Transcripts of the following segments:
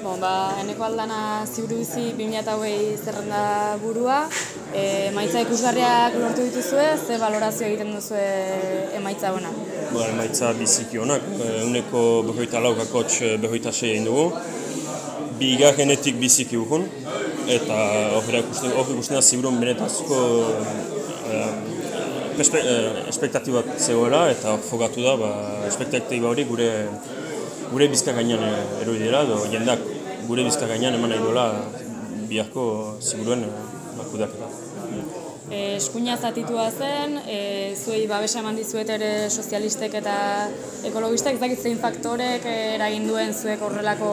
Bon, ba, eneko aldana ziuruzi 2008 zerrenda burua, e, emaitza ikusgarriak lortu dituzue, ze valorazio egiten duzue emaitza ona? Ba, emaitza biziki honak, eguneko behoita laukakotx behoita sei egin dugu. Bigarrenetik biziki ukun, eta hori ikusten, hori ikusten da ziburun benetazko eh, perspe, eh, espektatiba zegoela, eta fogatu da, ba, espektatiba hori gure gure bizka gainean erori dira, edo jendak gure bizka gainean eman nahi duela biharko ziburuen bakudaketa. E, eskuina zatitua zen, e, zuei babesa eman dizuet ere sozialistek eta ekologistek, ez dakit zein faktorek eragin duen zuek horrelako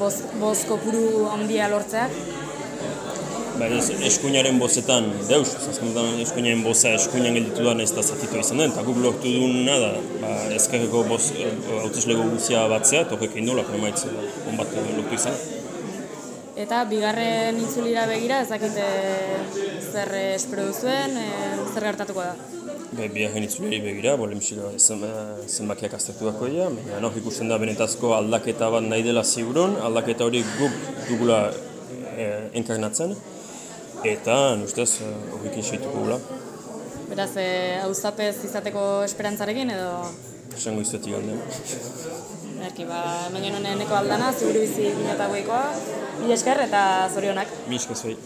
boz, boz kopuru handia lortzeak? Ba, ez, eskuinaren bozetan deus, zazkenetan eskuinaren boza eskuinan gelditu da ez da zatitu izan den, eta guk lortu duguna da ba, ezkerreko boz, hauteslego guzia batzea, eta horrek egin dolako emaitze on bat lortu izan. Eta bigarren itzulira begira, ez dakite zer eh, espero duzuen, e, zer gertatuko da? Be, biharren itzuleri begira, bo lehenbiziko zen, zenbakiak aztertu dako dira, baina no, ikusten da benetazko aldaketa bat nahi dela ziburun, aldaketa hori guk dugula e, enkarnatzen, eta ustez horrekin seituko gula. Beraz, e, izateko esperantzarekin edo? Esango izuetik ganden. Erki, ba, hemen genuen eneko aldana, ziburu bizi 2008koa, mila esker eta zorionak. Mi esker.